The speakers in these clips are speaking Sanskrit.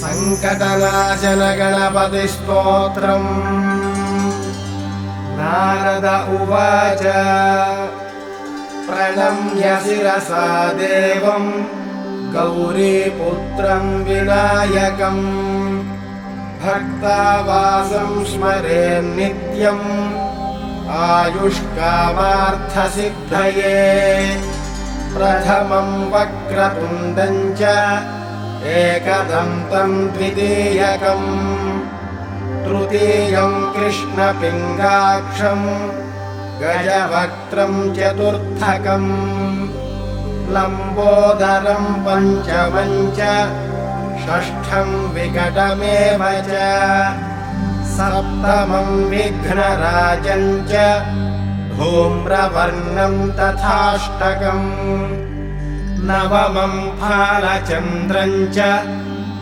सङ्कटनाशनगणपतिस्तोत्रम्। नारद उवाच प्रणम्य शिरसा देवम् गौरीपुत्रम् विनायकम्। भक्तावासं स्मरे नित्यम् आयुष्कामार्थसिद्धये। प्रथमम् वक्रतुण्डम् च एकदन्तम् द्वितीयकम् तृतीयम् कृष्णपिङ्गाक्षम् गजवक्त्रम् चतुर्थकम् लम्बोदरम् पञ्चमम् च षष्ठम् विकटमेव च सप्तमम् विघ्नराजम् च धूम्रवर्णम् तथाष्टकम् नवमम् फालचन्द्रम् च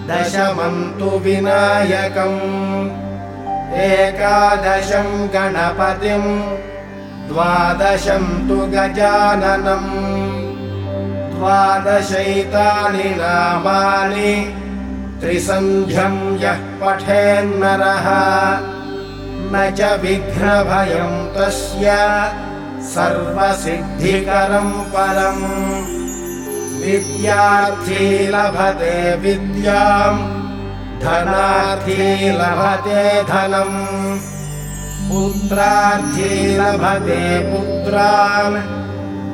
दशमम् तु विनायकम्। एकादशम् गणपतिम् द्वादशम् तु गजाननम् द्वादशैतानि नामानि त्रिसन्ध्यम् यः पठेन्नरः। न च विघ्नभयम् तस्य सर्वसिद्धिकरम् परम् विद्यार्थी लभते विद्याम् धनार्थी लभते धनम् पुत्रार्थी लभते पुत्रान्।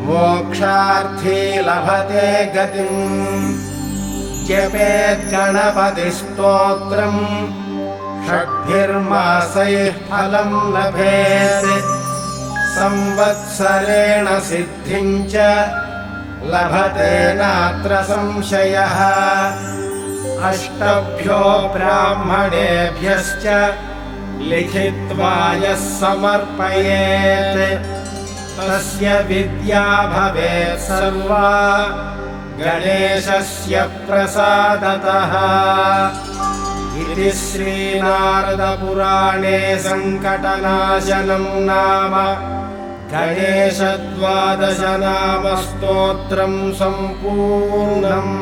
मोक्षार्थी लभते गतिम्। जपेद्गणपतिस्तोत्रम्। षड्भिर्मासैः फलम् लभेत्। संवत्सरेण सिद्धिम् च लभते नात्र संशयः। अष्टभ्यो ब्राह्मणेभ्यश्च लिखित्वा यः समर्पयेत्। तस्य विद्या भवेत् सर्वा। गणेशस्य प्रसादतः। इति श्रीनारदपुराणे सङ्कटनाशनम् नाम गणेशद्वादशनामस्तोत्रम् सम्पूर्णम्